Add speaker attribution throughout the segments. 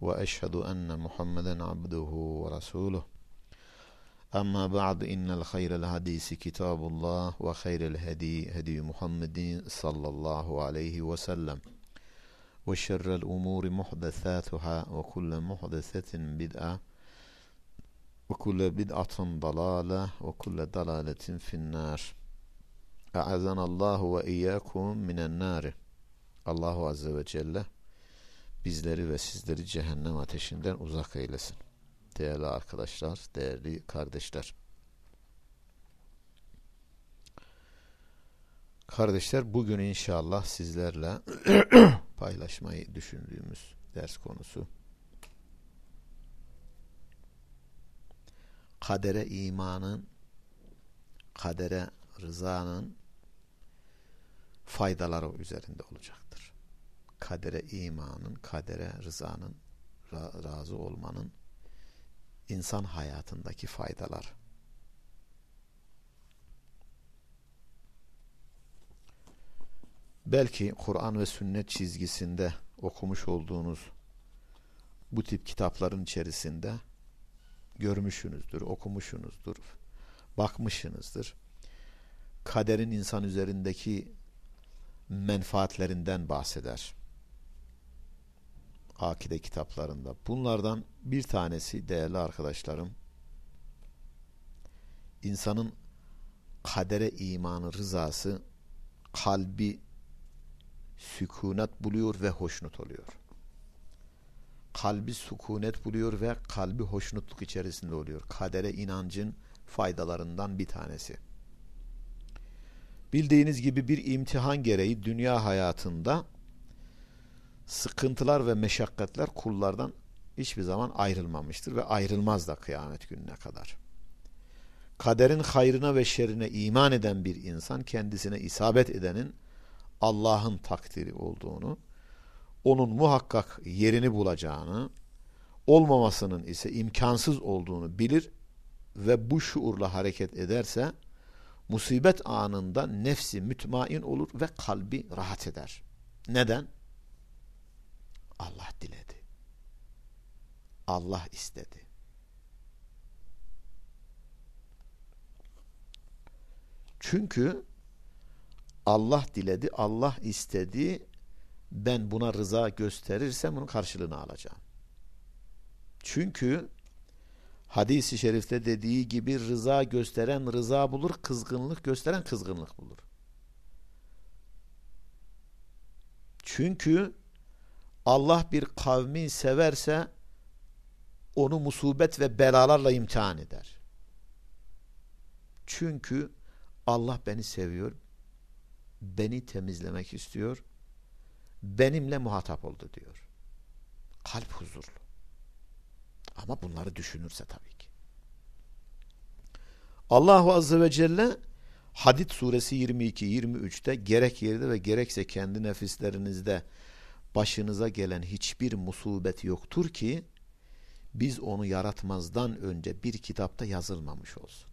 Speaker 1: وأشهد أن محمدا عبده ورسوله. أما بعد إن الخير الحديث كتاب الله وخير الهدي هدي محمد صلى الله عليه وسلم. وشر الأمور محدثاتها وكل محدثة بدعة وكل بدعة ضلالة وكل ضلالة في النار. أعاذنا الله وإياكم من النار. الله عز وجل bizleri ve sizleri cehennem ateşinden uzak eylesin. Değerli arkadaşlar, değerli kardeşler. Kardeşler bugün inşallah sizlerle paylaşmayı düşündüğümüz ders konusu kadere imanın kadere rızanın faydaları üzerinde olacaktır. Kadere imanın, kadere rızanın, razı olmanın insan hayatındaki faydalar. Belki Kur'an ve sünnet çizgisinde okumuş olduğunuz bu tip kitapların içerisinde görmüşsünüzdür, okumuşsunuzdur, bakmışsınızdır. Kaderin insan üzerindeki menfaatlerinden bahseder. Akide kitaplarında. Bunlardan bir tanesi değerli arkadaşlarım insanın kadere imanı rızası kalbi sükunet buluyor ve hoşnut oluyor. Kalbi sükunet buluyor ve kalbi hoşnutluk içerisinde oluyor. Kadere inancın faydalarından bir tanesi. Bildiğiniz gibi bir imtihan gereği dünya hayatında sıkıntılar ve meşakkatler kullardan hiçbir zaman ayrılmamıştır ve ayrılmaz da kıyamet gününe kadar. Kaderin hayrına ve şerine iman eden bir insan kendisine isabet edenin Allah'ın takdiri olduğunu, onun muhakkak yerini bulacağını, olmamasının ise imkansız olduğunu bilir ve bu şuurla hareket ederse musibet anında nefsi mütmain olur ve kalbi rahat eder. Neden? Allah diledi. Allah istedi. Çünkü Allah diledi, Allah istedi. Ben buna rıza gösterirsem bunun karşılığını alacağım. Çünkü hadisi şerifte dediği gibi rıza gösteren rıza bulur, kızgınlık gösteren kızgınlık bulur. Çünkü Allah bir kavmi severse onu musibet ve belalarla imtihan eder. Çünkü Allah beni seviyor, beni temizlemek istiyor, benimle muhatap oldu diyor. Kalp huzurlu. Ama bunları düşünürse tabii ki. Allahu Azze ve Celle Hadid suresi 22-23'te gerek yerde ve gerekse kendi nefislerinizde başınıza gelen hiçbir musibet yoktur ki biz onu yaratmazdan önce bir kitapta yazılmamış olsun.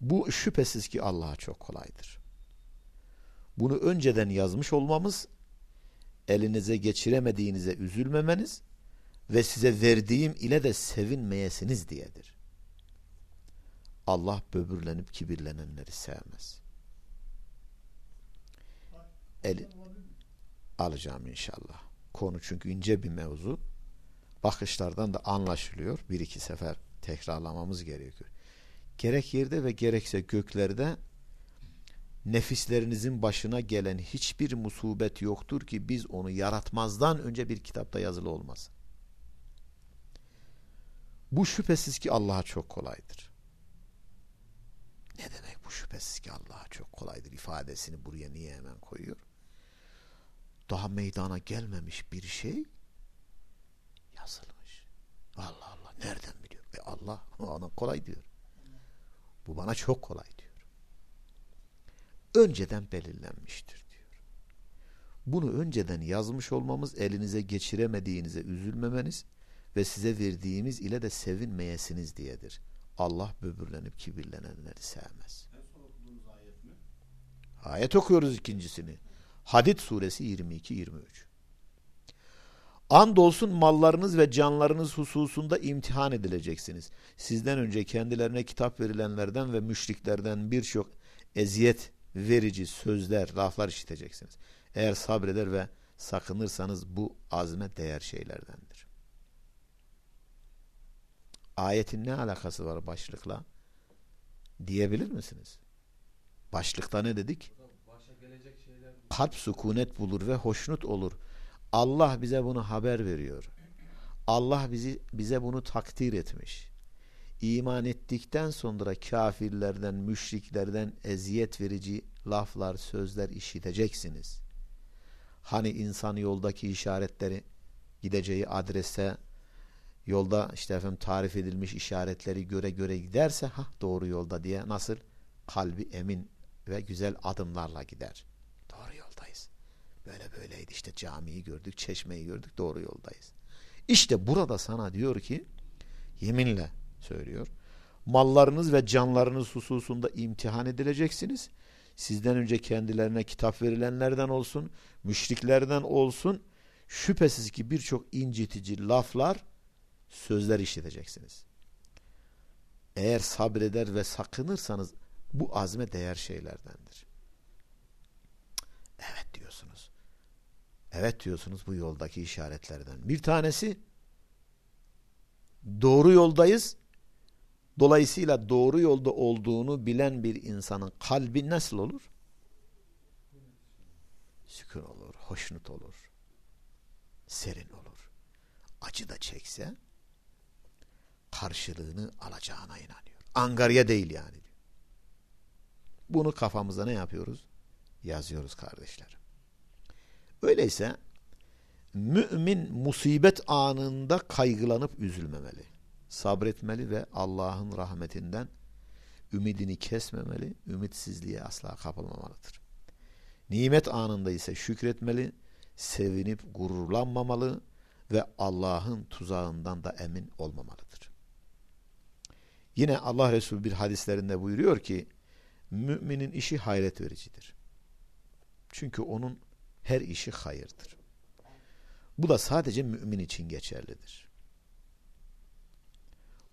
Speaker 1: Bu şüphesiz ki Allah'a çok kolaydır. Bunu önceden yazmış olmamız elinize geçiremediğinize üzülmemeniz ve size verdiğim ile de sevinmeyesiniz diyedir. Allah böbürlenip kibirlenenleri sevmez. El, alacağım inşallah. Konu çünkü ince bir mevzu. Bakışlardan da anlaşılıyor. Bir iki sefer tekrarlamamız gerekiyor. Gerek yerde ve gerekse göklerde nefislerinizin başına gelen hiçbir musibet yoktur ki biz onu yaratmazdan önce bir kitapta yazılı olmaz. Bu şüphesiz ki Allah'a çok kolaydır. Ne demek bu şüphesiz ki Allah'a çok kolaydır ifadesini buraya niye hemen koyuyor? Daha meydana gelmemiş bir şey yazılmış. Allah ona kolay diyor. Bu bana çok kolay diyor. Önceden belirlenmiştir diyor. Bunu önceden yazmış olmamız elinize geçiremediğinize üzülmemeniz ve size verdiğimiz ile de sevinmeyesiniz diyedir. Allah böbürlenip kibirlenenleri sevmez. Ayet okuyoruz ikincisini. Hadid suresi 22-23. Andolsun mallarınız ve canlarınız hususunda imtihan edileceksiniz. Sizden önce kendilerine kitap verilenlerden ve müşriklerden birçok eziyet verici sözler, laflar işiteceksiniz. Eğer sabreder ve sakınırsanız bu azme değer şeylerdendir. Ayetin ne alakası var başlıkla? Diyebilir misiniz? Başlıkta ne dedik? Kalp sükunet bulur ve hoşnut olur. Allah bize bunu haber veriyor. Allah bizi bize bunu takdir etmiş. İman ettikten sonra kafirlerden, müşriklerden eziyet verici laflar, sözler işiteceksiniz. Hani insan yoldaki işaretleri gideceği adrese yolda işte efendim tarif edilmiş işaretleri göre göre giderse ha doğru yolda diye nasıl kalbi emin ve güzel adımlarla gider. Böyle böyleydi işte camiyi gördük, çeşmeyi gördük, doğru yoldayız. İşte burada sana diyor ki yeminle söylüyor. Mallarınız ve canlarınız hususunda imtihan edileceksiniz. Sizden önce kendilerine kitap verilenlerden olsun, müşriklerden olsun şüphesiz ki birçok incitici laflar, sözler işiteceksiniz. Eğer sabreder ve sakınırsanız bu azme değer şeylerdendir. Evet diyorsunuz. Evet diyorsunuz bu yoldaki işaretlerden. Bir tanesi doğru yoldayız. Dolayısıyla doğru yolda olduğunu bilen bir insanın kalbi nasıl olur? Sükun olur, hoşnut olur, serin olur. Acı da çekse karşılığını alacağına inanıyor. Angarya değil yani. Bunu kafamıza ne yapıyoruz? Yazıyoruz kardeşlerim. Öyleyse mümin musibet anında kaygılanıp üzülmemeli. Sabretmeli ve Allah'ın rahmetinden ümidini kesmemeli, ümitsizliğe asla kapılmamalıdır. Nimet anında ise şükretmeli, sevinip gururlanmamalı ve Allah'ın tuzağından da emin olmamalıdır. Yine Allah Resulü bir hadislerinde buyuruyor ki müminin işi hayret vericidir. Çünkü onun her işi hayırdır. Bu da sadece mümin için geçerlidir.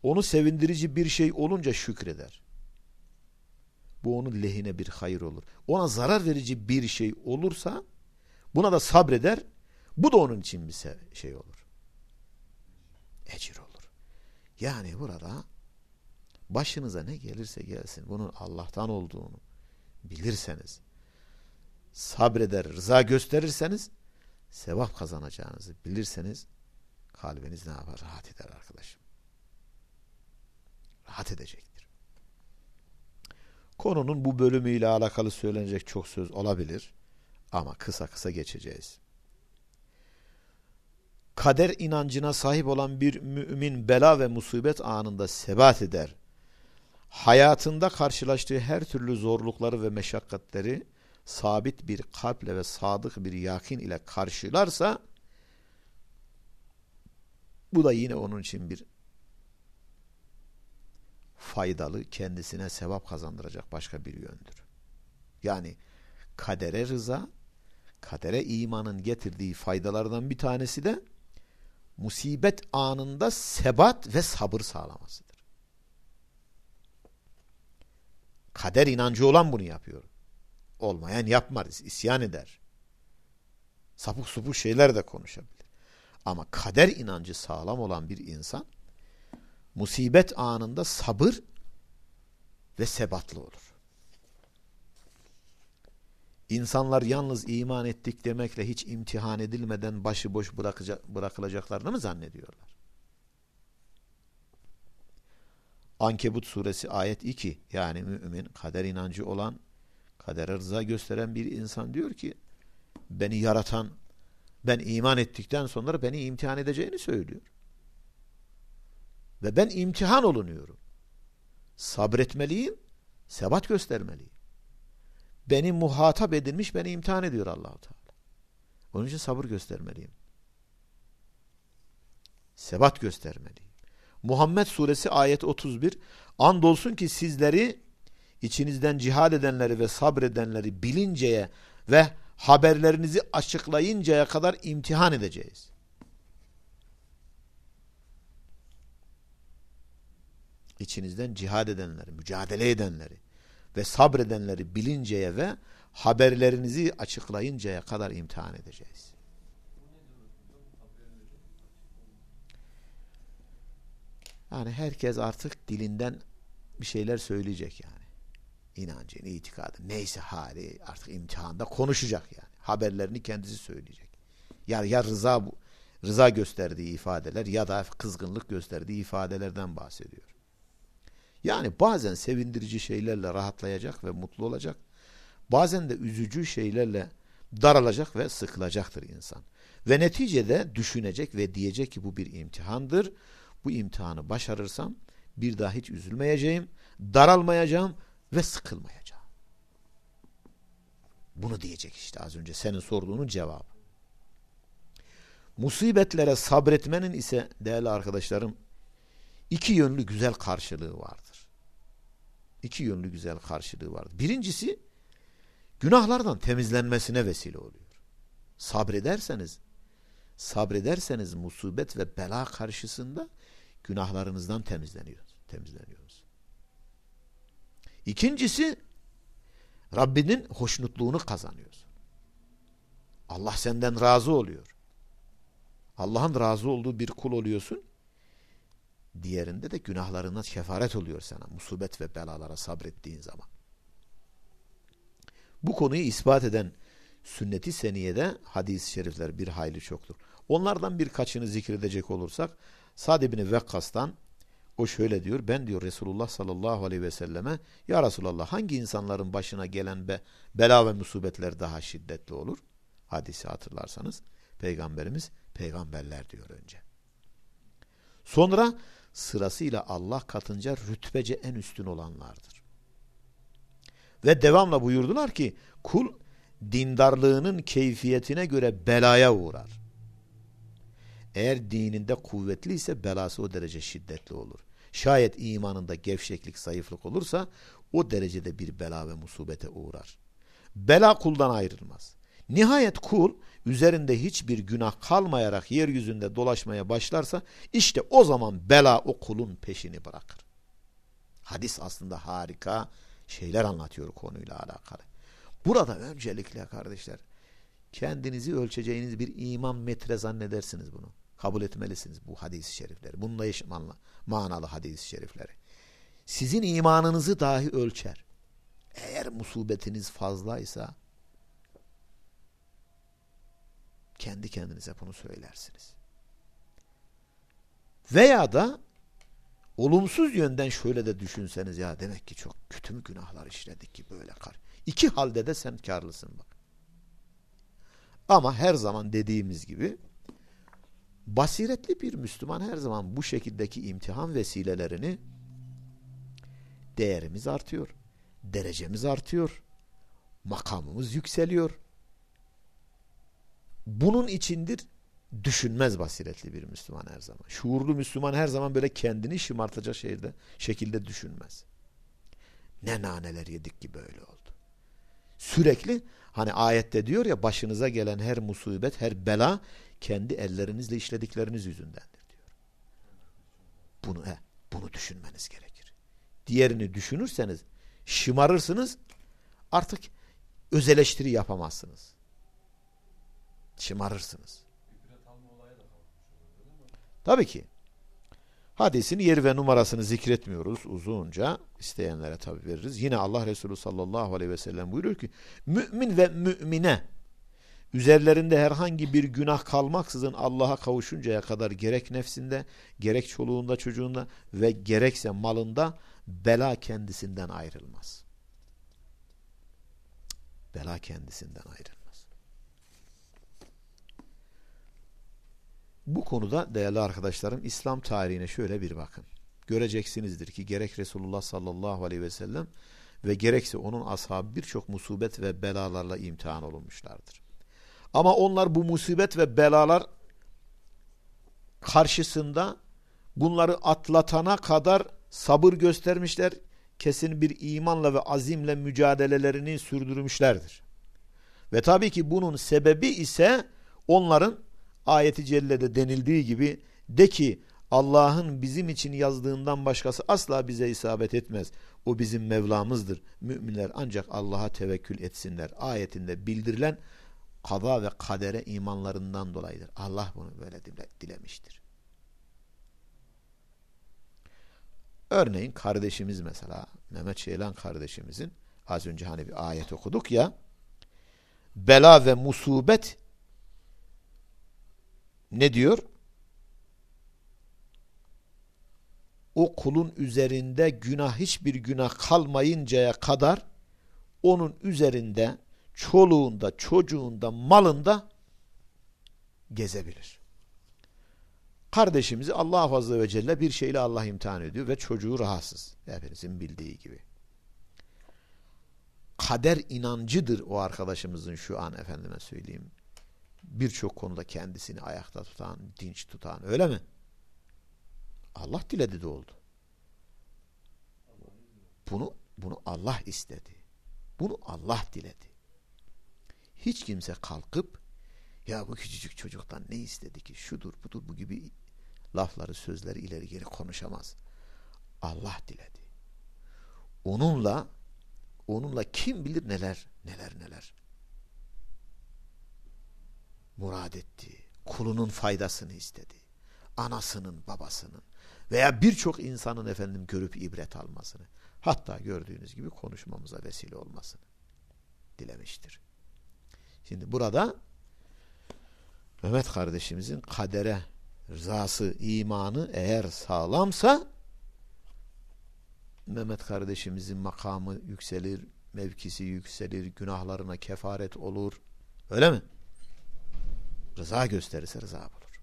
Speaker 1: Onu sevindirici bir şey olunca şükreder. Bu onun lehine bir hayır olur. Ona zarar verici bir şey olursa buna da sabreder. Bu da onun için bir şey olur. Ecir olur. Yani burada başınıza ne gelirse gelsin bunun Allah'tan olduğunu bilirseniz sabreder, rıza gösterirseniz sevap kazanacağınızı bilirseniz kalbiniz ne yapar? Rahat eder arkadaşım. Rahat edecektir. Konunun bu bölümüyle alakalı söylenecek çok söz olabilir ama kısa kısa geçeceğiz. Kader inancına sahip olan bir mümin bela ve musibet anında sebat eder hayatında karşılaştığı her türlü zorlukları ve meşakkatleri sabit bir kalple ve sadık bir yakin ile karşılarsa bu da yine onun için bir faydalı, kendisine sevap kazandıracak başka bir yöndür. Yani kadere rıza, kadere imanın getirdiği faydalardan bir tanesi de musibet anında sebat ve sabır sağlamasıdır. Kader inancı olan bunu yapıyor. Olmayan yapmaz, isyan eder. Sapık supuk şeyler de konuşabilir. Ama kader inancı sağlam olan bir insan musibet anında sabır ve sebatlı olur. İnsanlar yalnız iman ettik demekle hiç imtihan edilmeden başıboş bırakılacaklarını mı zannediyorlar? Ankebut suresi ayet 2 yani mümin kader inancı olan kadere rıza gösteren bir insan diyor ki beni yaratan ben iman ettikten sonra beni imtihan edeceğini söylüyor. Ve ben imtihan olunuyorum. Sabretmeliyim, sebat göstermeliyim. Beni muhatap edilmiş, beni imtihan ediyor Allahu Teala. Onun için sabır göstermeliyim. Sebat göstermeliyim. Muhammed suresi ayet 31 Andolsun ki sizleri içinizden cihad edenleri ve sabredenleri bilinceye ve haberlerinizi açıklayıncaya kadar imtihan edeceğiz. İçinizden cihad edenleri, mücadele edenleri ve sabredenleri bilinceye ve haberlerinizi açıklayıncaya kadar imtihan edeceğiz. Yani herkes artık dilinden bir şeyler söyleyecek yani. İnancını, itikadı, neyse hali artık imtihanda konuşacak yani. Haberlerini kendisi söyleyecek. Ya, ya rıza rıza gösterdiği ifadeler ya da kızgınlık gösterdiği ifadelerden bahsediyor. Yani bazen sevindirici şeylerle rahatlayacak ve mutlu olacak. Bazen de üzücü şeylerle daralacak ve sıkılacaktır insan. Ve neticede düşünecek ve diyecek ki bu bir imtihandır. Bu imtihanı başarırsam bir daha hiç üzülmeyeceğim, daralmayacağım ve sıkılmayacağım. Bunu diyecek işte az önce senin sorduğunun cevabı. Musibetlere sabretmenin ise değerli arkadaşlarım iki yönlü güzel karşılığı vardır. İki yönlü güzel karşılığı vardır. Birincisi günahlardan temizlenmesine vesile oluyor. Sabrederseniz sabrederseniz musibet ve bela karşısında günahlarınızdan temizleniyor, temizleniyoruz. İkincisi Rabbinin hoşnutluğunu kazanıyorsun. Allah senden razı oluyor. Allah'ın razı olduğu bir kul oluyorsun. Diğerinde de günahlarına kefaret oluyor sana. Musibet ve belalara sabrettiğin zaman. Bu konuyu ispat eden sünneti seniyede hadis-i şerifler bir hayli çoktur. Onlardan birkaçını zikredecek olursak Sad ibn Vekkas'tan o şöyle diyor. Ben diyor Resulullah sallallahu aleyhi ve selleme Ya Resulallah hangi insanların başına gelen be, bela ve musibetler daha şiddetli olur? Hadisi hatırlarsanız peygamberimiz peygamberler diyor önce. Sonra sırasıyla Allah katınca rütbece en üstün olanlardır. Ve devamla buyurdular ki kul dindarlığının keyfiyetine göre belaya uğrar. Eğer dininde kuvvetliyse belası o derece şiddetli olur. Şayet imanında gevşeklik, zayıflık olursa o derecede bir bela ve musibete uğrar. Bela kuldan ayrılmaz. Nihayet kul üzerinde hiçbir günah kalmayarak yeryüzünde dolaşmaya başlarsa işte o zaman bela o kulun peşini bırakır. Hadis aslında harika şeyler anlatıyor konuyla alakalı. Burada öncelikle kardeşler kendinizi ölçeceğiniz bir iman metre zannedersiniz bunu kabul etmelisiniz bu hadis-i şerifleri. Bununla eşmanlı, manalı hadis-i şerifleri. Sizin imanınızı dahi ölçer. Eğer musibetiniz fazlaysa kendi kendinize bunu söylersiniz. Veya da olumsuz yönden şöyle de düşünseniz ya demek ki çok kötü mü günahlar işledik ki böyle kar. İki halde de sen karlısın bak. Ama her zaman dediğimiz gibi Basiretli bir Müslüman her zaman bu şekildeki imtihan vesilelerini değerimiz artıyor, derecemiz artıyor, makamımız yükseliyor. Bunun içindir düşünmez basiretli bir Müslüman her zaman. Şuurlu Müslüman her zaman böyle kendini şımartacak şekilde, şekilde düşünmez. Ne naneler yedik ki böyle oldu. Sürekli hani ayette diyor ya başınıza gelen her musibet, her bela kendi ellerinizle işledikleriniz yüzündendir diyor. Bunu he, bunu düşünmeniz gerekir. Diğerini düşünürseniz şımarırsınız artık öz eleştiri yapamazsınız. Şımarırsınız. Tabii ki. Hadisin yeri ve numarasını zikretmiyoruz uzunca. isteyenlere tabi veririz. Yine Allah Resulü sallallahu aleyhi ve sellem buyuruyor ki mümin ve mümine Üzerlerinde herhangi bir günah kalmaksızın Allah'a kavuşuncaya kadar gerek nefsinde, gerek çoluğunda, çocuğunda ve gerekse malında bela kendisinden ayrılmaz. Bela kendisinden ayrılmaz. Bu konuda değerli arkadaşlarım İslam tarihine şöyle bir bakın. Göreceksinizdir ki gerek Resulullah sallallahu aleyhi ve sellem ve gerekse onun ashabı birçok musibet ve belalarla imtihan olunmuşlardır. Ama onlar bu musibet ve belalar karşısında bunları atlatana kadar sabır göstermişler, kesin bir imanla ve azimle mücadelelerini sürdürmüşlerdir. Ve tabii ki bunun sebebi ise onların ayeti cellede denildiği gibi de ki Allah'ın bizim için yazdığından başkası asla bize isabet etmez. O bizim Mevlamızdır. Müminler ancak Allah'a tevekkül etsinler. Ayetinde bildirilen kada ve kadere imanlarından dolayıdır. Allah bunu böyle dilemiştir. Örneğin kardeşimiz mesela Mehmet Şeylan kardeşimizin az önce hani bir ayet okuduk ya bela ve musibet ne diyor? O kulun üzerinde günah hiçbir günah kalmayıncaya kadar onun üzerinde çoluğunda, çocuğunda, malında gezebilir. Kardeşimizi Allah Azze ve Celle bir şeyle Allah imtihan ediyor ve çocuğu rahatsız. Hepinizin bildiği gibi. Kader inancıdır o arkadaşımızın şu an efendime söyleyeyim. Birçok konuda kendisini ayakta tutan, dinç tutan öyle mi? Allah diledi de oldu. Bunu bunu Allah istedi. Bunu Allah diledi. Hiç kimse kalkıp ya bu küçücük çocuktan ne istedi ki şudur budur bu gibi lafları sözleri ileri geri konuşamaz. Allah diledi. Onunla onunla kim bilir neler neler neler murad etti. Kulunun faydasını istedi. Anasının, babasının veya birçok insanın efendim görüp ibret almasını hatta gördüğünüz gibi konuşmamıza vesile olmasını dilemiştir. Şimdi burada Mehmet kardeşimizin kadere rızası, imanı eğer sağlamsa Mehmet kardeşimizin makamı yükselir, mevkisi yükselir, günahlarına kefaret olur. Öyle mi? Rıza gösterirse rıza bulur.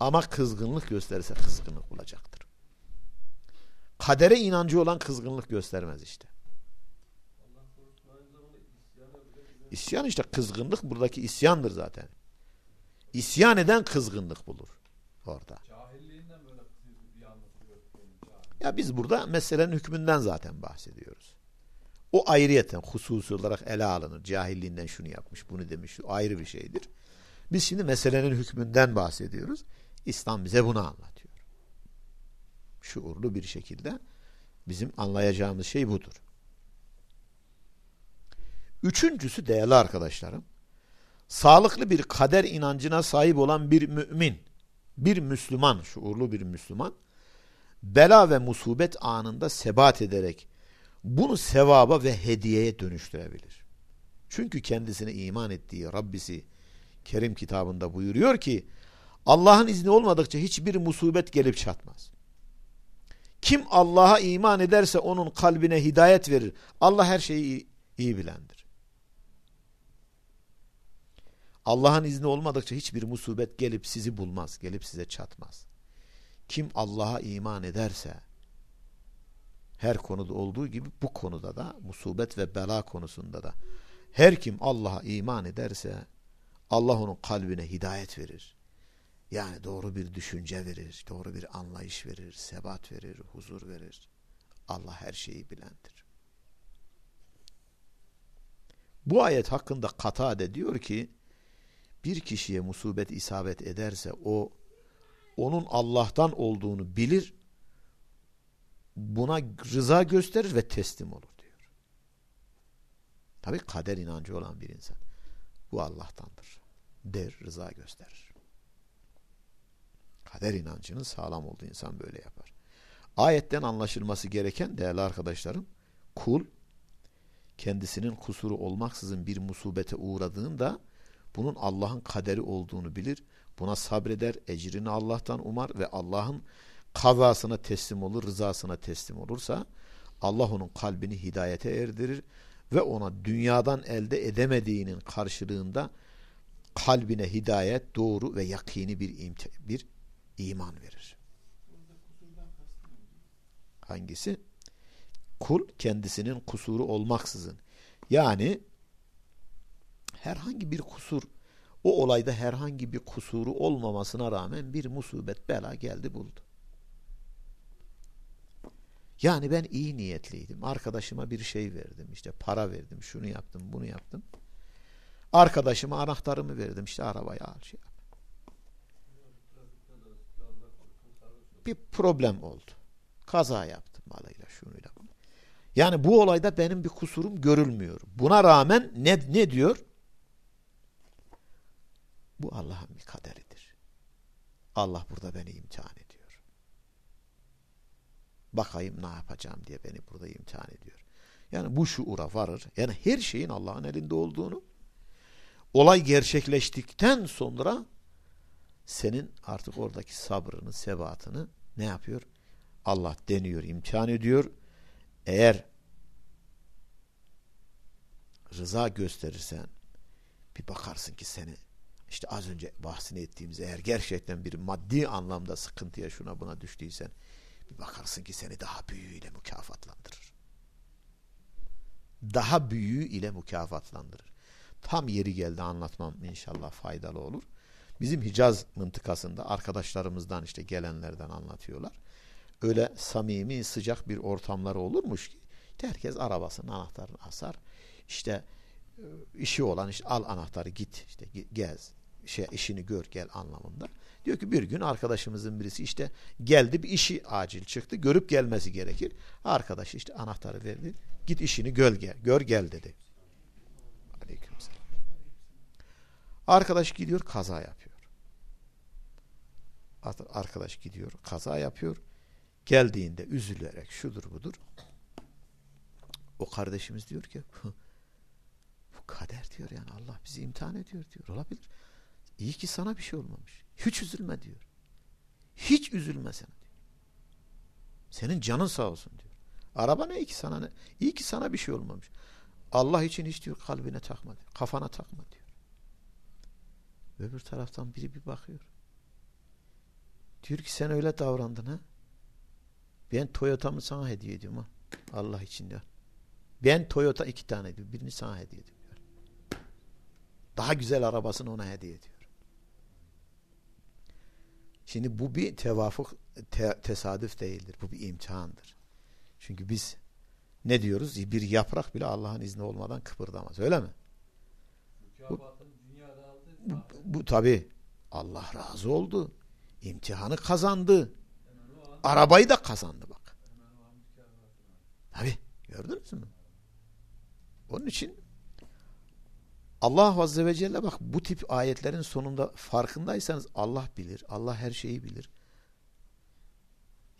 Speaker 1: Ama kızgınlık gösterirse kızgınlık bulacaktır. Kadere inancı olan kızgınlık göstermez işte. İsyan işte kızgınlık buradaki isyandır zaten. İsyan eden kızgınlık bulur orada. Ya biz burada meselenin hükmünden zaten bahsediyoruz. O ayrıyeten hususi olarak ele alınır. Cahilliğinden şunu yapmış, bunu demiş. Şu ayrı bir şeydir. Biz şimdi meselenin hükmünden bahsediyoruz. İslam bize bunu anlatıyor. Şuurlu bir şekilde bizim anlayacağımız şey budur. Üçüncüsü değerli arkadaşlarım, sağlıklı bir kader inancına sahip olan bir mümin, bir Müslüman, şuurlu bir Müslüman, bela ve musibet anında sebat ederek bunu sevaba ve hediyeye dönüştürebilir. Çünkü kendisine iman ettiği Rabbisi Kerim kitabında buyuruyor ki Allah'ın izni olmadıkça hiçbir musibet gelip çatmaz. Kim Allah'a iman ederse onun kalbine hidayet verir. Allah her şeyi iyi, bilendir. Allah'ın izni olmadıkça hiçbir musibet gelip sizi bulmaz, gelip size çatmaz. Kim Allah'a iman ederse her konuda olduğu gibi bu konuda da musibet ve bela konusunda da her kim Allah'a iman ederse Allah onun kalbine hidayet verir. Yani doğru bir düşünce verir, doğru bir anlayış verir, sebat verir, huzur verir. Allah her şeyi bilendir. Bu ayet hakkında Katade diyor ki bir kişiye musibet isabet ederse o onun Allah'tan olduğunu bilir buna rıza gösterir ve teslim olur diyor. Tabi kader inancı olan bir insan. Bu Allah'tandır. Der, rıza gösterir. Kader inancının sağlam olduğu insan böyle yapar. Ayetten anlaşılması gereken değerli arkadaşlarım, kul kendisinin kusuru olmaksızın bir musibete uğradığında bunun Allah'ın kaderi olduğunu bilir. Buna sabreder, ecrini Allah'tan umar ve Allah'ın kazasına teslim olur, rızasına teslim olursa Allah onun kalbini hidayete erdirir ve ona dünyadan elde edemediğinin karşılığında kalbine hidayet, doğru ve yakini bir, bir iman verir. Hangisi? Kul kendisinin kusuru olmaksızın. Yani herhangi bir kusur, o olayda herhangi bir kusuru olmamasına rağmen bir musibet bela geldi buldu. Yani ben iyi niyetliydim. Arkadaşıma bir şey verdim. işte para verdim. Şunu yaptım, bunu yaptım. Arkadaşıma anahtarımı verdim. işte arabayı al. Şey. Bir problem oldu. Kaza yaptım malıyla şunuyla. Yani bu olayda benim bir kusurum görülmüyor. Buna rağmen ne, ne diyor? Bu Allah'ın bir kaderidir. Allah burada beni imtihan ediyor. Bakayım ne yapacağım diye beni burada imtihan ediyor. Yani bu şuura varır. Yani her şeyin Allah'ın elinde olduğunu olay gerçekleştikten sonra senin artık oradaki sabrını, sebatını ne yapıyor? Allah deniyor, imtihan ediyor. Eğer rıza gösterirsen bir bakarsın ki seni işte az önce bahsini ettiğimiz eğer gerçekten bir maddi anlamda sıkıntıya şuna buna düştüysen bir bakarsın ki seni daha büyüğüyle mükafatlandırır. Daha büyüğü mükafatlandırır. Tam yeri geldi anlatmam inşallah faydalı olur. Bizim Hicaz mıntıkasında arkadaşlarımızdan işte gelenlerden anlatıyorlar. Öyle samimi sıcak bir ortamları olurmuş ki herkes arabasının anahtarını asar. İşte e, işi olan işte al anahtarı git işte gez şey işini gör gel anlamında. Diyor ki bir gün arkadaşımızın birisi işte geldi bir işi acil çıktı. Görüp gelmesi gerekir. Arkadaş işte anahtarı verdi. Git işini gör gel. Gör gel dedi. Arkadaş gidiyor kaza yapıyor. Arkadaş gidiyor kaza yapıyor. Geldiğinde üzülerek şudur budur. O kardeşimiz diyor ki bu kader diyor yani Allah bizi imtihan ediyor diyor. Olabilir. İyi ki sana bir şey olmamış. Hiç üzülme diyor. Hiç üzülme sen diyor. Senin canın sağ olsun diyor. Araba ne ki sana ne? İyi ki sana bir şey olmamış. Allah için hiç diyor kalbine takma diyor. Kafana takma diyor. Öbür taraftan biri bir bakıyor. Diyor ki sen öyle davrandın ha. Ben Toyota'mı sana hediye ediyorum ha. Allah için diyor. Ben Toyota iki tane diyor. Birini sana hediye ediyorum. Diyor. Daha güzel arabasını ona hediye ediyor. Şimdi bu bir tevafuk, te, tesadüf değildir. Bu bir imtihandır. Çünkü biz ne diyoruz? Bir yaprak bile Allah'ın izni olmadan kıpırdamaz. Öyle mi? Bu, bu, tabi Allah razı oldu. İmtihanı kazandı. Arabayı da kazandı bak. Tabi gördünüz mü? Onun için Allah Azze ve Celle bak bu tip ayetlerin sonunda farkındaysanız Allah bilir. Allah her şeyi bilir.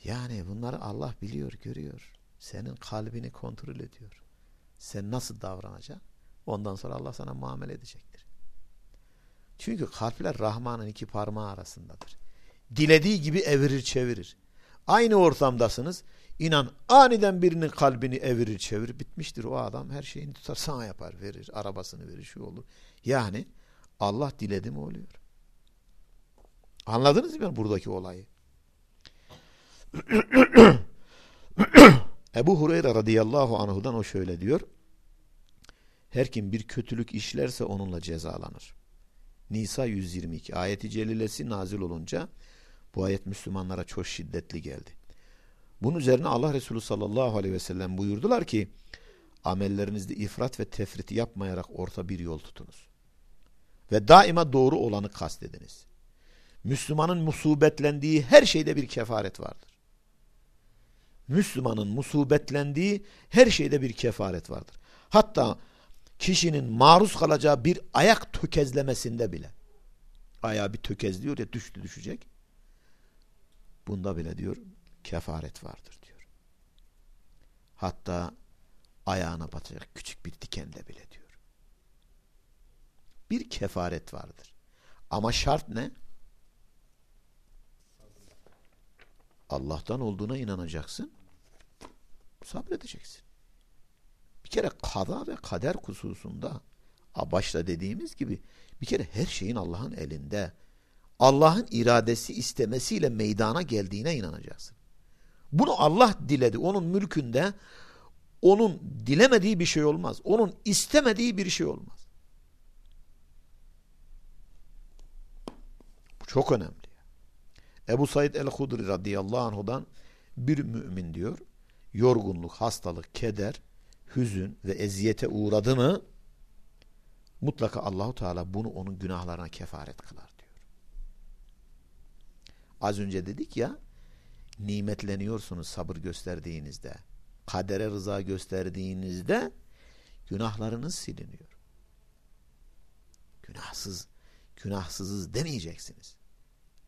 Speaker 1: Yani bunları Allah biliyor, görüyor. Senin kalbini kontrol ediyor. Sen nasıl davranacaksın? Ondan sonra Allah sana muamele edecektir. Çünkü kalpler Rahman'ın iki parmağı arasındadır. Dilediği gibi evirir çevirir. Aynı ortamdasınız. İnan aniden birinin kalbini evirir çevirir bitmiştir o adam her şeyini tutar sana yapar verir arabasını verir şu olur. Yani Allah diledi mi oluyor. Anladınız mı buradaki olayı? Ebu Hureyre radıyallahu anhudan o şöyle diyor. Her kim bir kötülük işlerse onunla cezalanır. Nisa 122 ayeti celilesi nazil olunca bu ayet Müslümanlara çok şiddetli geldi. Bunun üzerine Allah Resulü sallallahu aleyhi ve sellem buyurdular ki amellerinizde ifrat ve tefrit yapmayarak orta bir yol tutunuz. Ve daima doğru olanı kastediniz. Müslümanın musibetlendiği her şeyde bir kefaret vardır. Müslümanın musibetlendiği her şeyde bir kefaret vardır. Hatta kişinin maruz kalacağı bir ayak tökezlemesinde bile ayağı bir tökezliyor ya düştü düşecek. Bunda bile diyor kefaret vardır diyor. Hatta ayağına batacak küçük bir dikende bile diyor. Bir kefaret vardır. Ama şart ne? Allah'tan olduğuna inanacaksın. Sabredeceksin. Bir kere kada ve kader hususunda başta dediğimiz gibi bir kere her şeyin Allah'ın elinde. Allah'ın iradesi istemesiyle meydana geldiğine inanacaksın. Bunu Allah diledi. Onun mülkünde onun dilemediği bir şey olmaz. Onun istemediği bir şey olmaz. Bu çok önemli. Ebu Said el-Hudri radıyallahu anhudan bir mümin diyor, yorgunluk, hastalık, keder, hüzün ve eziyete uğradı mı mutlaka Allahu Teala bunu onun günahlarına kefaret kılar diyor. Az önce dedik ya nimetleniyorsunuz sabır gösterdiğinizde, kadere rıza gösterdiğinizde günahlarınız siliniyor. Günahsız, günahsızız demeyeceksiniz.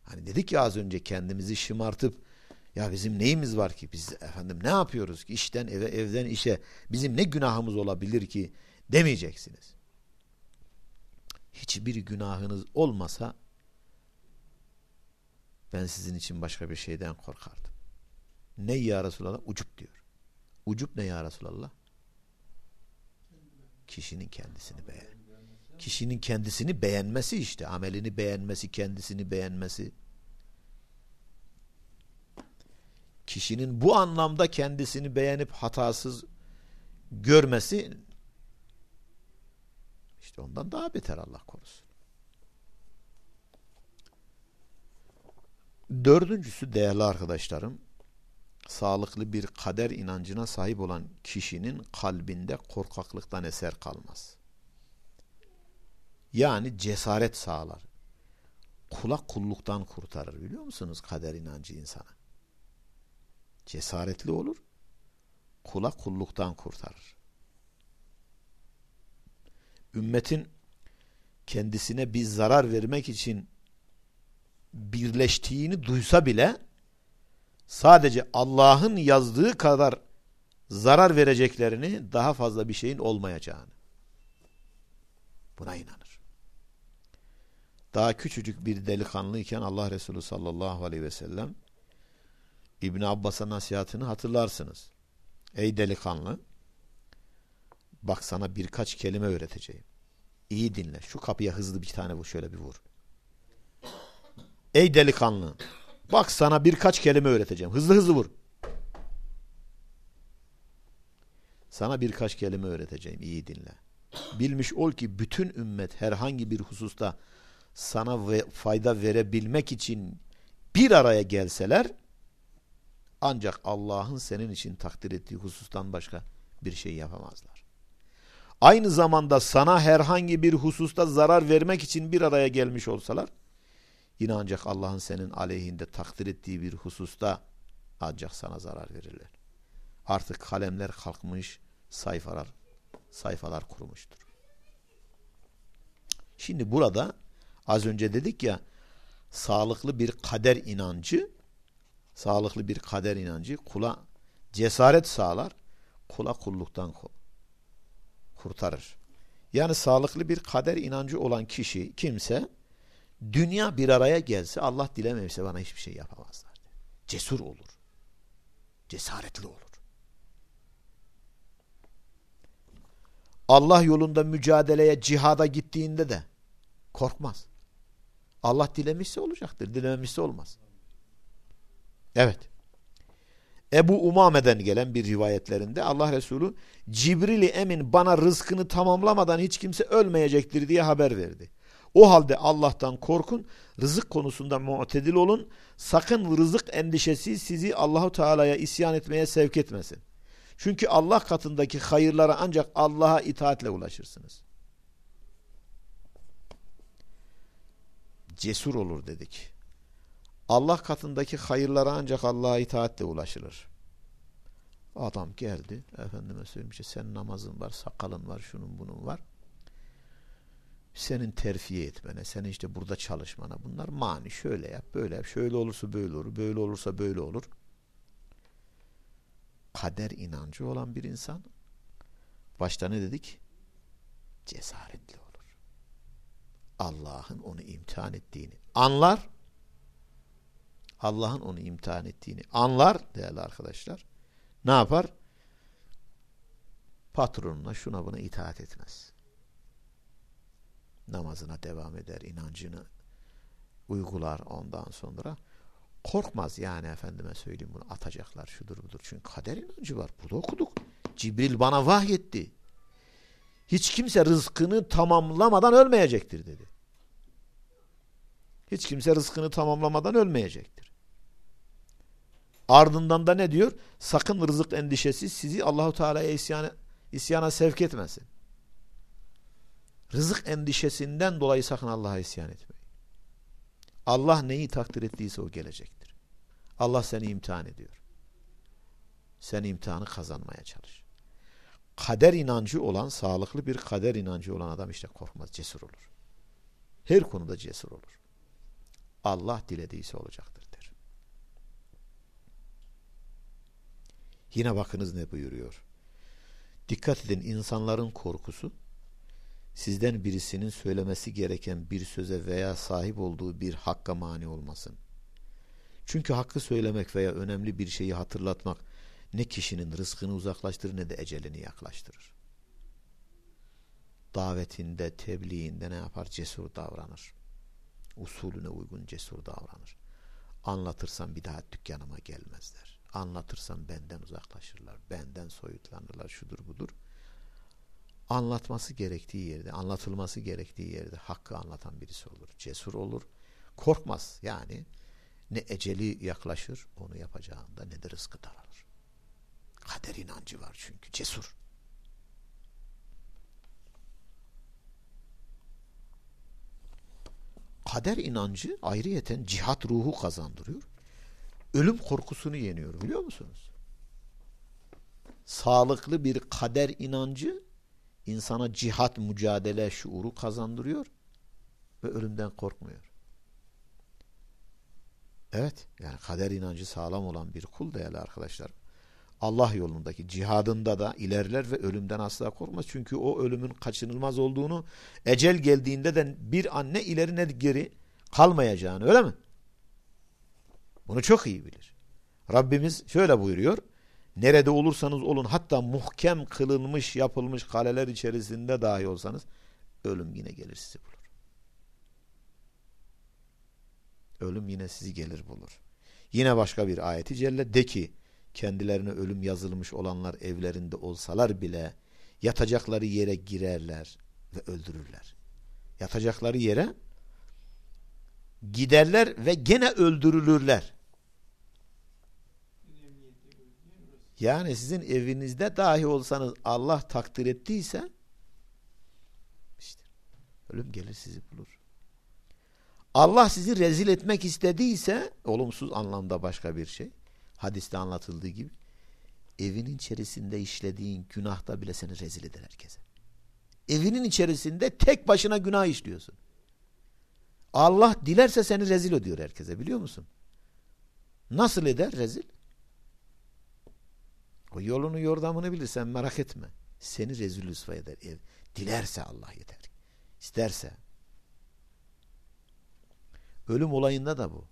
Speaker 1: Hani dedik ya az önce kendimizi şımartıp ya bizim neyimiz var ki biz efendim ne yapıyoruz ki işten eve evden işe bizim ne günahımız olabilir ki demeyeceksiniz. Hiçbir günahınız olmasa ben sizin için başka bir şeyden korkardım. Ne ya Resulallah? Ucup diyor. Ucup ne ya Resulallah? Kişinin kendisini beğen. Kişinin kendisini beğenmesi işte. Amelini beğenmesi, kendisini beğenmesi. Kişinin bu anlamda kendisini beğenip hatasız görmesi işte ondan daha beter Allah korusun. Dördüncüsü değerli arkadaşlarım sağlıklı bir kader inancına sahip olan kişinin kalbinde korkaklıktan eser kalmaz. Yani cesaret sağlar. Kula kulluktan kurtarır biliyor musunuz kader inancı insana? Cesaretli olur. Kula kulluktan kurtarır. Ümmetin kendisine bir zarar vermek için birleştiğini duysa bile sadece Allah'ın yazdığı kadar zarar vereceklerini daha fazla bir şeyin olmayacağını buna inanır. Daha küçücük bir delikanlıyken Allah Resulü sallallahu aleyhi ve sellem İbn Abbas'a nasihatini hatırlarsınız. Ey delikanlı bak sana birkaç kelime öğreteceğim. İyi dinle. Şu kapıya hızlı bir tane vur şöyle bir vur. Ey delikanlı bak sana birkaç kelime öğreteceğim. Hızlı hızlı vur. Sana birkaç kelime öğreteceğim. İyi dinle. Bilmiş ol ki bütün ümmet herhangi bir hususta sana ve fayda verebilmek için bir araya gelseler ancak Allah'ın senin için takdir ettiği husustan başka bir şey yapamazlar. Aynı zamanda sana herhangi bir hususta zarar vermek için bir araya gelmiş olsalar yine ancak Allah'ın senin aleyhinde takdir ettiği bir hususta ancak sana zarar verirler. Artık kalemler kalkmış, sayfalar sayfalar kurumuştur. Şimdi burada az önce dedik ya sağlıklı bir kader inancı sağlıklı bir kader inancı kula cesaret sağlar, kula kulluktan kurtarır. Yani sağlıklı bir kader inancı olan kişi kimse dünya bir araya gelse Allah dilememişse bana hiçbir şey yapamazlar. Cesur olur. Cesaretli olur. Allah yolunda mücadeleye, cihada gittiğinde de korkmaz. Allah dilemişse olacaktır, dilememişse olmaz. Evet. Ebu Umame'den gelen bir rivayetlerinde Allah Resulü Cibril-i Emin bana rızkını tamamlamadan hiç kimse ölmeyecektir diye haber verdi. O halde Allah'tan korkun, rızık konusunda mu'tedil olun, sakın rızık endişesi sizi Allahu Teala'ya isyan etmeye sevk etmesin. Çünkü Allah katındaki hayırlara ancak Allah'a itaatle ulaşırsınız. Cesur olur dedik. Allah katındaki hayırlara ancak Allah'a itaatle ulaşılır. Adam geldi. Efendime söyleyeyim işte sen namazın var, sakalın var, şunun bunun var. Senin terfiye etmene, senin işte burada çalışmana bunlar mani. Şöyle yap, böyle yap. Şöyle olursa böyle olur, böyle olursa böyle olur. Kader inancı olan bir insan başta ne dedik? Cesaretli olur. Allah'ın onu imtihan ettiğini anlar Allah'ın onu imtihan ettiğini anlar değerli arkadaşlar. Ne yapar? Patronuna şuna buna itaat etmez. Namazına devam eder, inancını uygular ondan sonra. Korkmaz yani efendime söyleyeyim bunu atacaklar şudur budur. Çünkü kader inancı var. Bunu okuduk. Cibril bana vahyetti. Hiç kimse rızkını tamamlamadan ölmeyecektir dedi. Hiç kimse rızkını tamamlamadan ölmeyecektir. Ardından da ne diyor? Sakın rızık endişesi sizi Allahu Teala'ya isyana, isyana sevk etmesin. Rızık endişesinden dolayı sakın Allah'a isyan etmeyin. Allah neyi takdir ettiyse o gelecektir. Allah seni imtihan ediyor. Sen imtihanı kazanmaya çalış. Kader inancı olan, sağlıklı bir kader inancı olan adam işte korkmaz, cesur olur. Her konuda cesur olur. Allah dilediyse olacaktır der. Yine bakınız ne buyuruyor. Dikkat edin insanların korkusu sizden birisinin söylemesi gereken bir söze veya sahip olduğu bir hakka mani olmasın. Çünkü hakkı söylemek veya önemli bir şeyi hatırlatmak ne kişinin rızkını uzaklaştırır ne de ecelini yaklaştırır. Davetinde, tebliğinde ne yapar? Cesur davranır. Usulüne uygun cesur davranır. Anlatırsam bir daha dükkanıma gelmezler. Anlatırsam benden uzaklaşırlar. Benden soyutlanırlar. Şudur budur anlatması gerektiği yerde, anlatılması gerektiği yerde hakkı anlatan birisi olur. Cesur olur. Korkmaz. Yani ne eceli yaklaşır onu yapacağında ne de rızkı daralır. Kader inancı var çünkü. Cesur. Kader inancı ayrıyeten cihat ruhu kazandırıyor. Ölüm korkusunu yeniyor biliyor musunuz? Sağlıklı bir kader inancı insana cihat mücadele şuuru kazandırıyor ve ölümden korkmuyor. Evet yani kader inancı sağlam olan bir kul değerli arkadaşlar. Allah yolundaki cihadında da ilerler ve ölümden asla korkmaz. Çünkü o ölümün kaçınılmaz olduğunu ecel geldiğinde de bir anne ileri ne geri kalmayacağını öyle mi? Bunu çok iyi bilir. Rabbimiz şöyle buyuruyor. Nerede olursanız olun hatta muhkem kılınmış yapılmış kaleler içerisinde dahi olsanız ölüm yine gelir sizi bulur. Ölüm yine sizi gelir bulur. Yine başka bir ayeti celle de ki kendilerine ölüm yazılmış olanlar evlerinde olsalar bile yatacakları yere girerler ve öldürürler. Yatacakları yere giderler ve gene öldürülürler. Yani sizin evinizde dahi olsanız Allah takdir ettiyse işte ölüm gelir sizi bulur. Allah sizi rezil etmek istediyse olumsuz anlamda başka bir şey. Hadiste anlatıldığı gibi evinin içerisinde işlediğin günahta bile seni rezil eder herkese. Evinin içerisinde tek başına günah işliyorsun. Allah dilerse seni rezil ediyor herkese biliyor musun? Nasıl eder rezil? O yolunu yordamını bilirsen merak etme. Seni rezil rüsva eder. Ev. Dilerse Allah yeter. İsterse. Ölüm olayında da bu.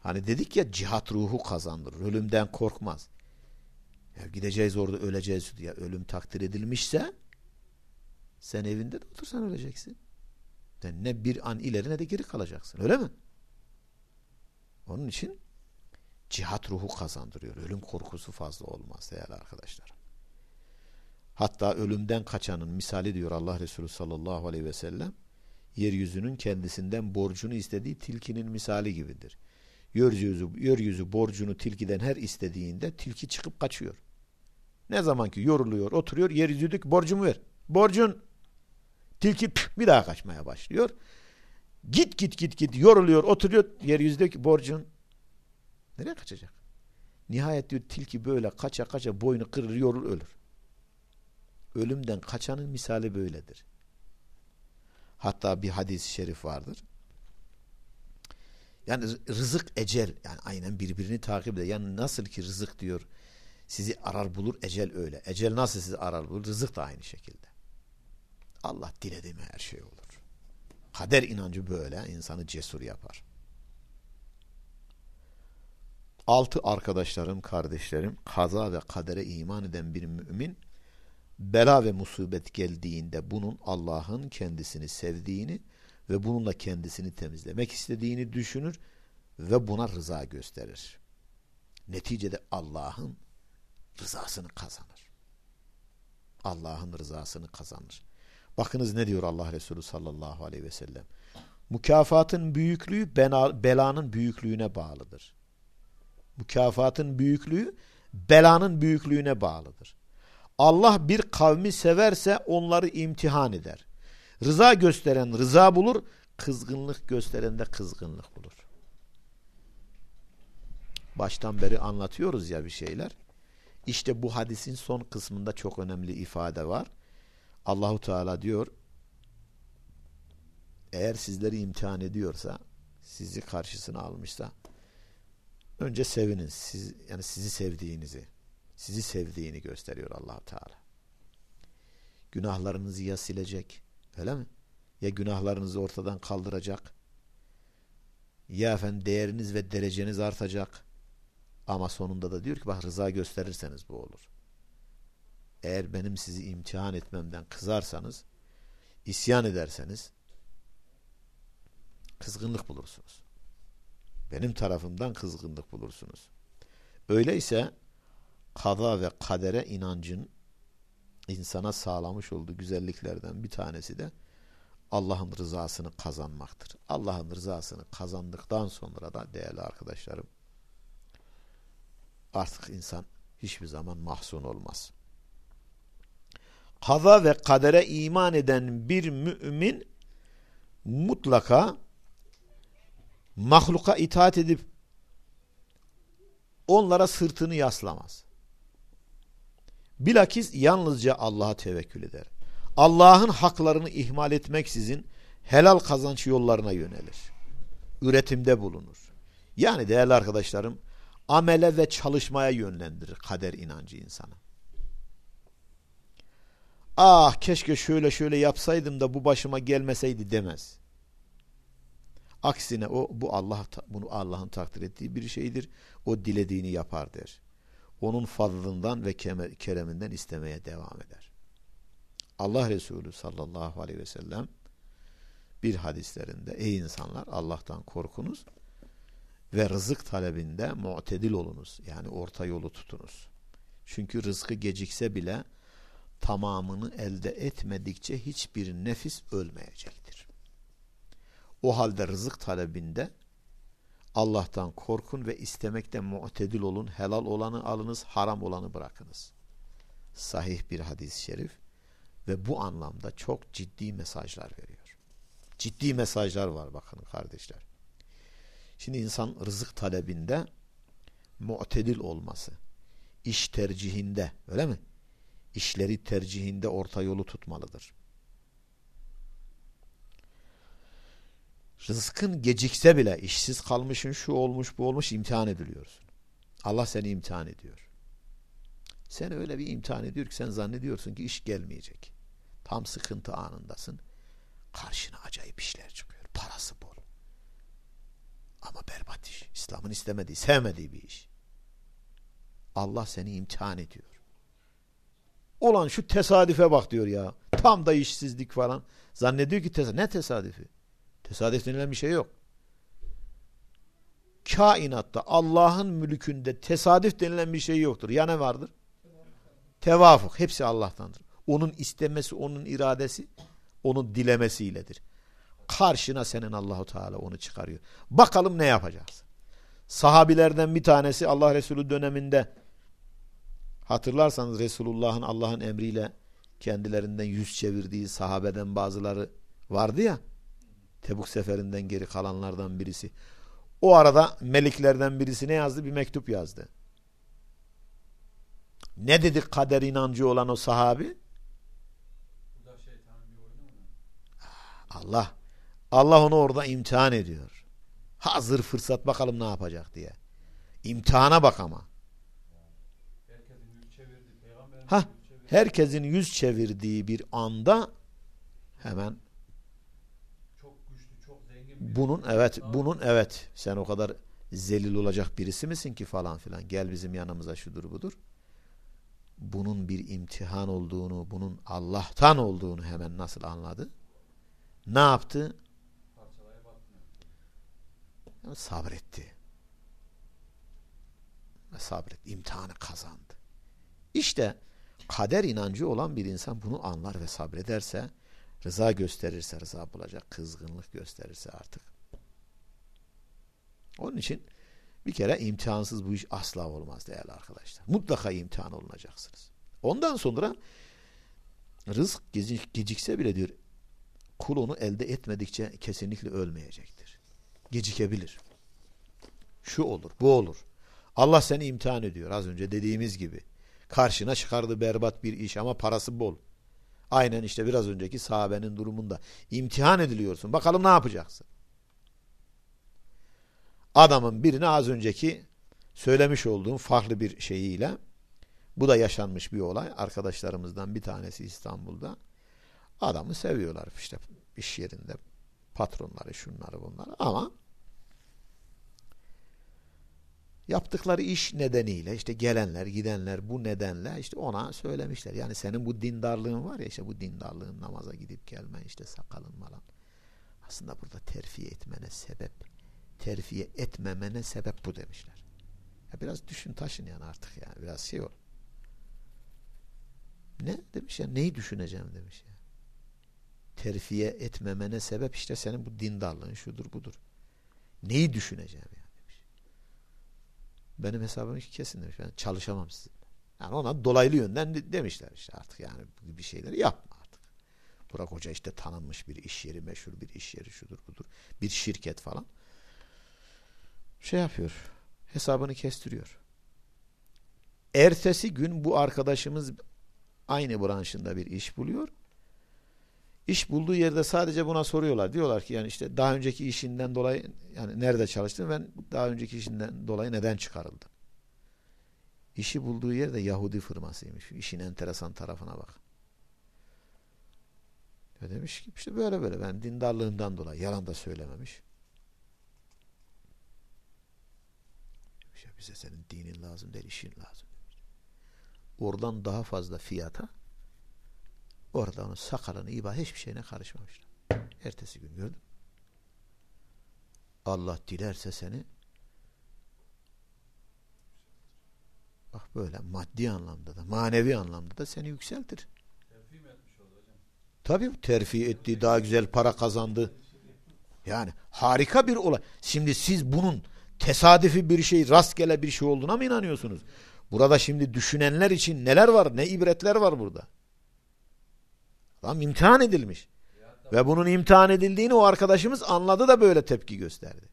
Speaker 1: Hani dedik ya cihat ruhu kazandırır. Ölümden korkmaz. Ya gideceğiz orada öleceğiz diye ölüm takdir edilmişse sen evinde de otursan öleceksin. Sen ne bir an ileri ne de geri kalacaksın. Öyle mi? Onun için cihat ruhu kazandırıyor. Ölüm korkusu fazla olmaz değerli arkadaşlar. Hatta ölümden kaçanın misali diyor Allah Resulü sallallahu aleyhi ve sellem yeryüzünün kendisinden borcunu istediği tilkinin misali gibidir. Yeryüzü, yeryüzü borcunu tilkiden her istediğinde tilki çıkıp kaçıyor. Ne zaman ki yoruluyor, oturuyor, yeryüzüdeki borcumu ver. Borcun tilki bir daha kaçmaya başlıyor. Git git git git yoruluyor, oturuyor, yeryüzündeki borcun Nereye kaçacak? Nihayet diyor tilki böyle kaça kaça boynu kırır yorul ölür. Ölümden kaçanın misali böyledir. Hatta bir hadis-i şerif vardır. Yani rızık ecel yani aynen birbirini takip eder. Yani nasıl ki rızık diyor sizi arar bulur ecel öyle. Ecel nasıl sizi arar bulur rızık da aynı şekilde. Allah diledi mi her şey olur. Kader inancı böyle insanı cesur yapar. Altı arkadaşlarım, kardeşlerim, kaza ve kadere iman eden bir mümin bela ve musibet geldiğinde bunun Allah'ın kendisini sevdiğini ve bununla kendisini temizlemek istediğini düşünür ve buna rıza gösterir. Neticede Allah'ın rızasını kazanır. Allah'ın rızasını kazanır. Bakınız ne diyor Allah Resulü sallallahu aleyhi ve sellem. Mükafatın büyüklüğü belanın büyüklüğüne bağlıdır. Mükafatın büyüklüğü belanın büyüklüğüne bağlıdır. Allah bir kavmi severse onları imtihan eder. Rıza gösteren rıza bulur, kızgınlık gösteren de kızgınlık bulur. Baştan beri anlatıyoruz ya bir şeyler. İşte bu hadisin son kısmında çok önemli ifade var. Allahu Teala diyor eğer sizleri imtihan ediyorsa sizi karşısına almışsa önce sevinin. Siz, yani sizi sevdiğinizi sizi sevdiğini gösteriyor allah Teala. Günahlarınızı ya silecek öyle mi? Ya günahlarınızı ortadan kaldıracak ya efendim değeriniz ve dereceniz artacak ama sonunda da diyor ki bak rıza gösterirseniz bu olur. Eğer benim sizi imtihan etmemden kızarsanız isyan ederseniz kızgınlık bulursunuz. Benim tarafımdan kızgınlık bulursunuz. Öyleyse kada ve kadere inancın insana sağlamış olduğu güzelliklerden bir tanesi de Allah'ın rızasını kazanmaktır. Allah'ın rızasını kazandıktan sonra da değerli arkadaşlarım artık insan hiçbir zaman mahzun olmaz. Kaza ve kadere iman eden bir mümin mutlaka mahluka itaat edip onlara sırtını yaslamaz. Bilakis yalnızca Allah'a tevekkül eder. Allah'ın haklarını ihmal etmeksizin helal kazanç yollarına yönelir. Üretimde bulunur. Yani değerli arkadaşlarım amele ve çalışmaya yönlendirir kader inancı insana. Ah keşke şöyle şöyle yapsaydım da bu başıma gelmeseydi demez. Aksine o bu Allah bunu Allah'ın takdir ettiği bir şeydir. O dilediğini yapar der onun fazlından ve kereminden istemeye devam eder. Allah Resulü sallallahu aleyhi ve sellem bir hadislerinde ey insanlar Allah'tan korkunuz ve rızık talebinde mu'tedil olunuz. Yani orta yolu tutunuz. Çünkü rızkı gecikse bile tamamını elde etmedikçe hiçbir nefis ölmeyecektir. O halde rızık talebinde Allah'tan korkun ve istemekte mu'tedil olun. Helal olanı alınız, haram olanı bırakınız. Sahih bir hadis-i şerif ve bu anlamda çok ciddi mesajlar veriyor. Ciddi mesajlar var bakın kardeşler. Şimdi insan rızık talebinde mu'tedil olması, iş tercihinde öyle mi? İşleri tercihinde orta yolu tutmalıdır. Rızkın gecikse bile işsiz kalmışın şu olmuş bu olmuş imtihan ediliyorsun. Allah seni imtihan ediyor. Sen öyle bir imtihan ediyor ki sen zannediyorsun ki iş gelmeyecek. Tam sıkıntı anındasın. Karşına acayip işler çıkıyor. Parası bol. Ama berbat iş. İslam'ın istemediği, sevmediği bir iş. Allah seni imtihan ediyor. Olan şu tesadüfe bak diyor ya. Tam da işsizlik falan. Zannediyor ki tesadüf. Ne tesadüfi? Tesadüf denilen bir şey yok. Kainatta Allah'ın mülkünde tesadüf denilen bir şey yoktur. Ya ne vardır? Tevafuk. Hepsi Allah'tandır. Onun istemesi, onun iradesi, onun dilemesiyledir. Karşına senin Allahu Teala onu çıkarıyor. Bakalım ne yapacağız? Sahabilerden bir tanesi Allah Resulü döneminde hatırlarsanız Resulullah'ın Allah'ın emriyle kendilerinden yüz çevirdiği sahabeden bazıları vardı ya Tebuk seferinden geri kalanlardan birisi. O arada meliklerden birisi ne yazdı? Bir mektup yazdı. Ne dedi kader inancı olan o sahabi? Allah. Allah onu orada imtihan ediyor. Hazır fırsat bakalım ne yapacak diye. İmtihana bak ama. Ha, herkesin yüz çevirdiği bir anda hemen bunun evet bunun evet sen o kadar zelil olacak birisi misin ki falan filan gel bizim yanımıza şudur budur. bunun bir imtihan olduğunu, bunun Allah'tan olduğunu hemen nasıl anladı? Ne yaptı? Sabretti. Ve sabret, imtihanı kazandı. İşte kader inancı olan bir insan bunu anlar ve sabrederse, rıza gösterirse rıza bulacak, kızgınlık gösterirse artık. Onun için bir kere imtihansız bu iş asla olmaz değerli arkadaşlar. Mutlaka imtihan olunacaksınız. Ondan sonra rızk gecikse bile diyor kul onu elde etmedikçe kesinlikle ölmeyecektir. Gecikebilir. Şu olur, bu olur. Allah seni imtihan ediyor az önce dediğimiz gibi. Karşına çıkardı berbat bir iş ama parası bol. Aynen işte biraz önceki sahabenin durumunda. imtihan ediliyorsun. Bakalım ne yapacaksın? Adamın birine az önceki söylemiş olduğum farklı bir şeyiyle bu da yaşanmış bir olay. Arkadaşlarımızdan bir tanesi İstanbul'da. Adamı seviyorlar işte iş yerinde patronları şunları bunları ama yaptıkları iş nedeniyle işte gelenler gidenler bu nedenle işte ona söylemişler. Yani senin bu dindarlığın var ya işte bu dindarlığın namaza gidip gelme işte sakalın falan. Aslında burada terfiye etmene sebep terfiye etmemene sebep bu demişler. Ya biraz düşün taşın yani artık yani biraz şey ol. Ne demiş ya neyi düşüneceğim demiş ya. Terfiye etmemene sebep işte senin bu dindarlığın şudur budur. Neyi düşüneceğim ya. Benim hesabım kesin demiş. Ben çalışamam sizinle. Yani ona dolaylı yönden demişler işte artık yani bir şeyleri yapma artık. Burak Hoca işte tanınmış bir iş yeri, meşhur bir iş yeri şudur budur. Bir şirket falan şey yapıyor. Hesabını kestiriyor. Ertesi gün bu arkadaşımız aynı branşında bir iş buluyor. İş bulduğu yerde sadece buna soruyorlar. Diyorlar ki yani işte daha önceki işinden dolayı yani nerede çalıştın ben daha önceki işinden dolayı neden çıkarıldın? İşi bulduğu yerde Yahudi firmasıymış. İşin enteresan tarafına bak. Ve demiş ki işte böyle böyle ben dindarlığımdan dolayı yalan da söylememiş. Bize senin dinin lazım değil, işin lazım. Oradan daha fazla fiyata orada onun sakalını, ibadet hiçbir şeyine karışmamışlar. Ertesi gün gördüm. Allah dilerse seni bak böyle maddi anlamda da manevi anlamda da seni yükseltir. Terfi mi etmiş oldu hocam? Tabii terfi etti, daha güzel para kazandı. Yani harika bir olay. Şimdi siz bunun tesadüfi bir şey, rastgele bir şey olduğuna mı inanıyorsunuz? Burada şimdi düşünenler için neler var, ne ibretler var burada. Adam imtihan edilmiş. Ve bunun imtihan edildiğini o arkadaşımız anladı da böyle tepki gösterdi.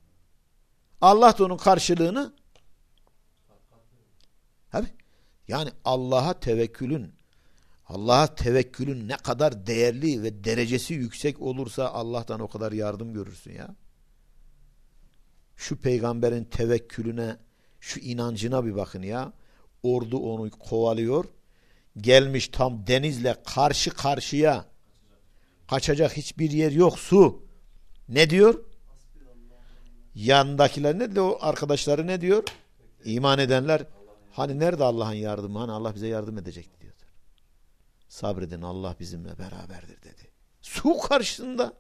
Speaker 1: Allah da onun karşılığını Tabi. Yani Allah'a tevekkülün Allah'a tevekkülün ne kadar değerli ve derecesi yüksek olursa Allah'tan o kadar yardım görürsün ya şu peygamberin tevekkülüne, şu inancına bir bakın ya. Ordu onu kovalıyor. Gelmiş tam denizle karşı karşıya. Kaçacak hiçbir yer yok su. Ne diyor? Yandakiler ne diyor? Arkadaşları ne diyor? İman edenler hani nerede Allah'ın yardımı? Hani Allah bize yardım edecek diyor. Sabredin Allah bizimle beraberdir dedi. Su karşısında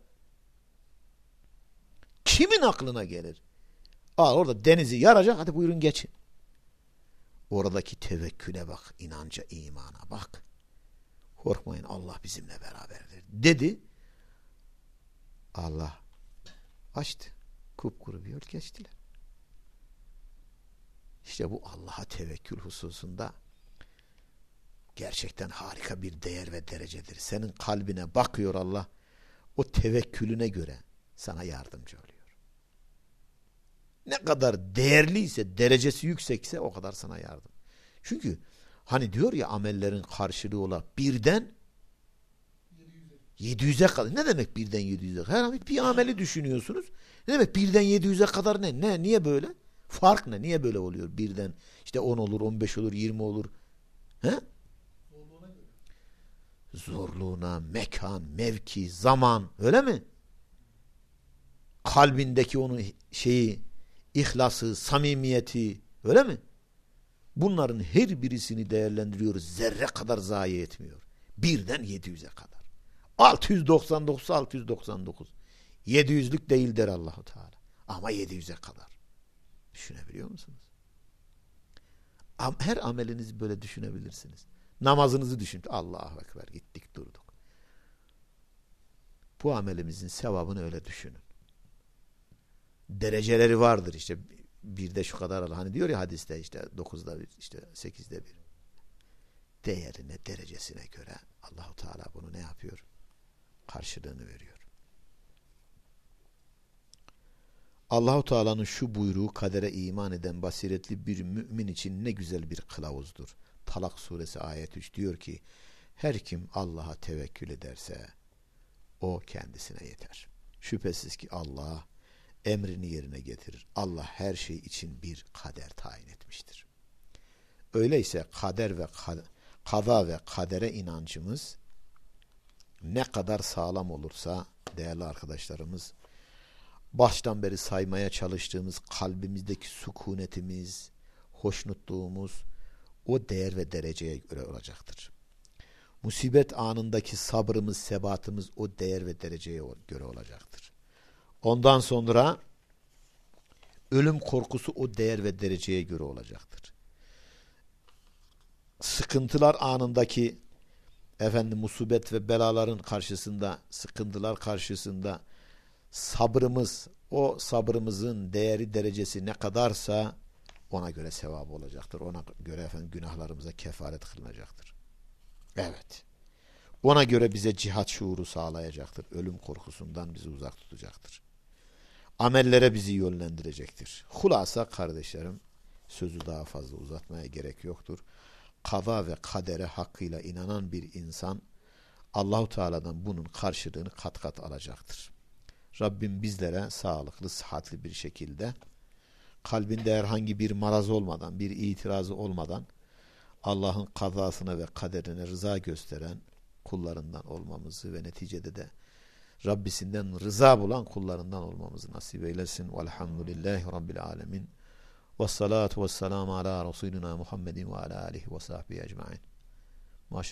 Speaker 1: kimin aklına gelir? Aa, orada denizi yaracak hadi buyurun geçin. Oradaki tevekküle bak, inanca, imana bak. Korkmayın Allah bizimle beraberdir dedi. Allah açtı. Kupkuru bir yol geçtiler. İşte bu Allah'a tevekkül hususunda gerçekten harika bir değer ve derecedir. Senin kalbine bakıyor Allah. O tevekkülüne göre sana yardımcı oluyor ne kadar değerliyse, derecesi yüksekse o kadar sana yardım. Çünkü hani diyor ya amellerin karşılığı olan birden 700'e kadar. Ne demek birden 700'e? Her an bir ameli düşünüyorsunuz. Ne demek birden 700'e kadar ne? Ne? Niye böyle? Fark ne? Niye böyle oluyor? Birden işte 10 olur, 15 olur, 20 olur. He? Zorluğuna, mekan, mevki, zaman öyle mi? Kalbindeki onun şeyi ihlası, samimiyeti öyle mi? Bunların her birisini değerlendiriyoruz. Zerre kadar zayi etmiyor. Birden 700'e kadar. 699 699. 700'lük değil der Allahu Teala. Ama 700'e kadar. Düşünebiliyor musunuz? Her amelinizi böyle düşünebilirsiniz. Namazınızı düşün. Allahu Ekber gittik durduk. Bu amelimizin sevabını öyle düşünün. Dereceleri vardır işte birde şu kadar hani diyor ya hadiste işte dokuzda bir işte sekizde bir değerine derecesine göre Allahu Teala bunu ne yapıyor? Karşılığını veriyor. Allahu Teala'nın şu buyruğu kadere iman eden basiretli bir mümin için ne güzel bir kılavuzdur. Talak suresi ayet 3 diyor ki her kim Allah'a tevekkül ederse o kendisine yeter. Şüphesiz ki Allah emrini yerine getirir. Allah her şey için bir kader tayin etmiştir. Öyleyse kader ve kada ve kadere inancımız ne kadar sağlam olursa değerli arkadaşlarımız baştan beri saymaya çalıştığımız kalbimizdeki sükunetimiz, hoşnutluğumuz o değer ve dereceye göre olacaktır. Musibet anındaki sabrımız, sebatımız o değer ve dereceye göre olacaktır. Ondan sonra ölüm korkusu o değer ve dereceye göre olacaktır. Sıkıntılar anındaki efendim musibet ve belaların karşısında, sıkıntılar karşısında sabrımız, o sabrımızın değeri derecesi ne kadarsa ona göre sevabı olacaktır. Ona göre efendim günahlarımıza kefaret kılınacaktır. Evet. Ona göre bize cihat şuuru sağlayacaktır. Ölüm korkusundan bizi uzak tutacaktır. Amellere bizi yönlendirecektir. Hulasa kardeşlerim, sözü daha fazla uzatmaya gerek yoktur. Kaza ve kadere hakkıyla inanan bir insan Allahu Teala'dan bunun karşılığını kat kat alacaktır. Rabbim bizlere sağlıklı, sıhhatli bir şekilde kalbinde herhangi bir maraz olmadan, bir itirazı olmadan Allah'ın kazasına ve kaderine rıza gösteren kullarından olmamızı ve neticede de Rabbisinden rıza bulan kullarından olmamızı nasip eylesin. Velhamdülillahi Rabbil alemin. Ve salatu ve selamu ala Resulina Muhammedin ve ala alihi ve sahbihi ecmain. Maşallah.